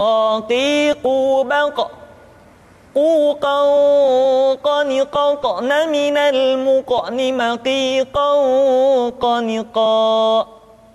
กอตีกูบังกอกูกอกอนิกอกอนะมินัลมุกอนิมากีกอกอนิกอ